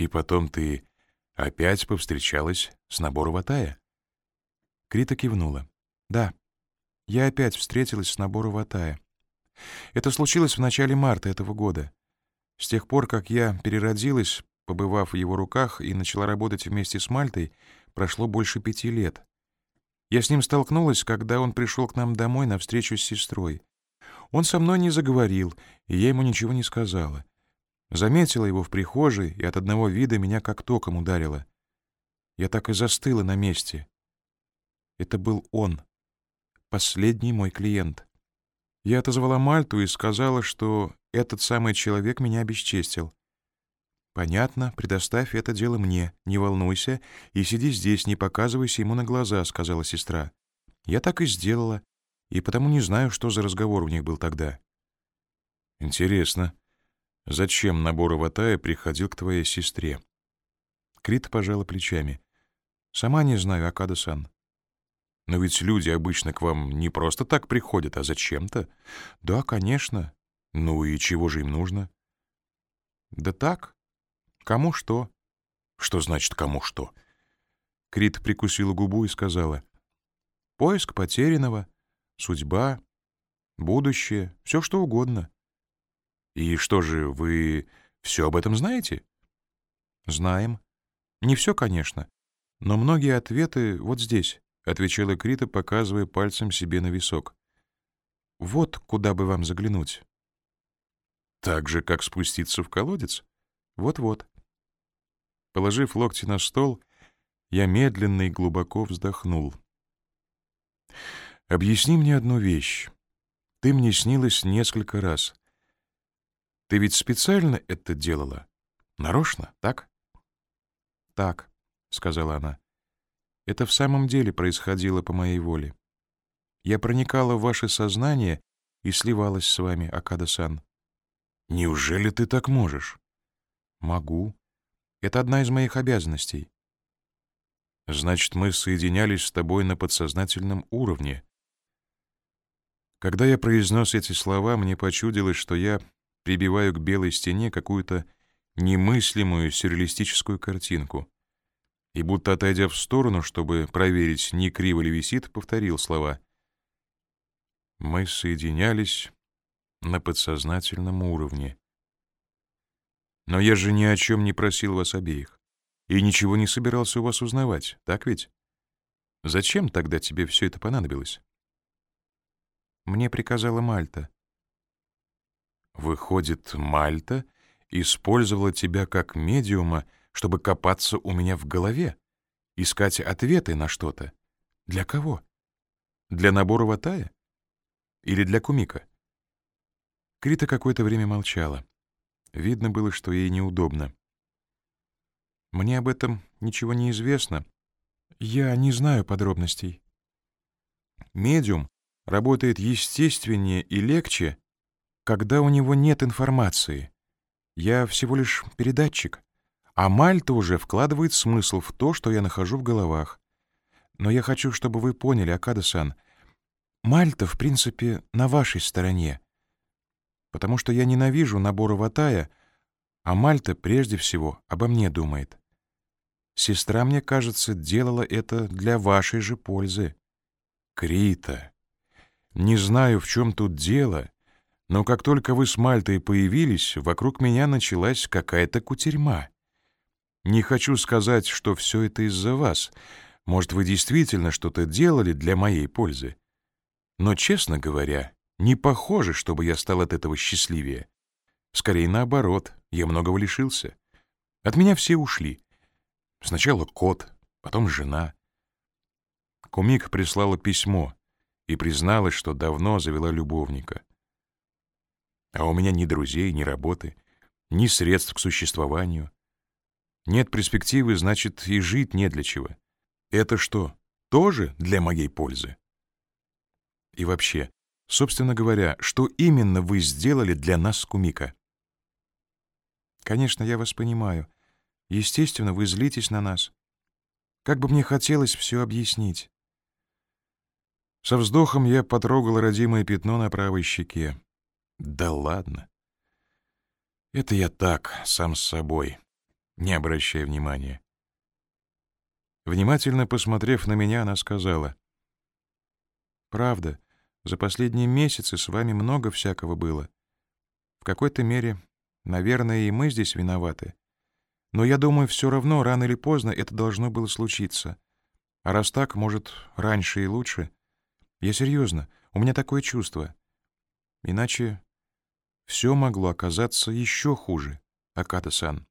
И потом ты опять повстречалась с набором Ватая? Крита кивнула. Да, я опять встретилась с набором Ватая. Это случилось в начале марта этого года. С тех пор, как я переродилась, побывав в его руках и начала работать вместе с Мальтой, прошло больше пяти лет. Я с ним столкнулась, когда он пришел к нам домой на встречу с сестрой. Он со мной не заговорил, и я ему ничего не сказала. Заметила его в прихожей, и от одного вида меня как током ударило. Я так и застыла на месте. Это был он, последний мой клиент. Я отозвала Мальту и сказала, что этот самый человек меня обесчестил. «Понятно, предоставь это дело мне, не волнуйся, и сиди здесь, не показывайся ему на глаза», — сказала сестра. Я так и сделала, и потому не знаю, что за разговор у них был тогда. «Интересно, зачем набор Аватая приходил к твоей сестре?» Крит пожала плечами. «Сама не знаю, Акада-сан». «Но ведь люди обычно к вам не просто так приходят, а зачем-то?» «Да, конечно». «Ну и чего же им нужно?» «Да так, Кому что? Что значит «кому что»? Крит прикусила губу и сказала. Поиск потерянного, судьба, будущее, все что угодно. И что же, вы все об этом знаете? Знаем. Не все, конечно, но многие ответы вот здесь, отвечала Крита, показывая пальцем себе на висок. Вот куда бы вам заглянуть. Так же, как спуститься в колодец? Вот-вот. Положив локти на стол, я медленно и глубоко вздохнул. «Объясни мне одну вещь. Ты мне снилась несколько раз. Ты ведь специально это делала? Нарочно, так?» «Так», — сказала она. «Это в самом деле происходило по моей воле. Я проникала в ваше сознание и сливалась с вами, Акада-сан». «Неужели ты так можешь?» «Могу. Это одна из моих обязанностей. Значит, мы соединялись с тобой на подсознательном уровне. Когда я произнес эти слова, мне почудилось, что я прибиваю к белой стене какую-то немыслимую сюрреалистическую картинку. И будто отойдя в сторону, чтобы проверить, не криво ли висит, повторил слова. Мы соединялись на подсознательном уровне. Но я же ни о чем не просил вас обеих. И ничего не собирался у вас узнавать, так ведь? Зачем тогда тебе все это понадобилось? Мне приказала Мальта. Выходит, Мальта использовала тебя как медиума, чтобы копаться у меня в голове, искать ответы на что-то. Для кого? Для набора ватая? Или для кумика? Крита какое-то время молчала. Видно было, что ей неудобно. «Мне об этом ничего не известно. Я не знаю подробностей. Медиум работает естественнее и легче, когда у него нет информации. Я всего лишь передатчик, а Мальта уже вкладывает смысл в то, что я нахожу в головах. Но я хочу, чтобы вы поняли, Акада-сан, Мальта, в принципе, на вашей стороне потому что я ненавижу набор Ватая, а Мальта прежде всего обо мне думает. Сестра, мне кажется, делала это для вашей же пользы. Крита, не знаю, в чем тут дело, но как только вы с Мальтой появились, вокруг меня началась какая-то кутерьма. Не хочу сказать, что все это из-за вас. Может, вы действительно что-то делали для моей пользы. Но, честно говоря, не похоже, чтобы я стал от этого счастливее. Скорее наоборот, я многого лишился. От меня все ушли. Сначала кот, потом жена. Кумик прислала письмо и призналась, что давно завела любовника. А у меня ни друзей, ни работы, ни средств к существованию. Нет перспективы, значит, и жить не для чего. Это что, тоже для моей пользы? И вообще, Собственно говоря, что именно вы сделали для нас Кумика? Конечно, я вас понимаю. Естественно, вы злитесь на нас. Как бы мне хотелось все объяснить. Со вздохом я потрогал родимое пятно на правой щеке. Да ладно. Это я так, сам с собой. не обращай внимания. Внимательно посмотрев на меня, она сказала. «Правда, за последние месяцы с вами много всякого было. В какой-то мере, наверное, и мы здесь виноваты. Но я думаю, все равно, рано или поздно это должно было случиться. А раз так, может, раньше и лучше. Я серьезно, у меня такое чувство. Иначе все могло оказаться еще хуже, Аката-сан.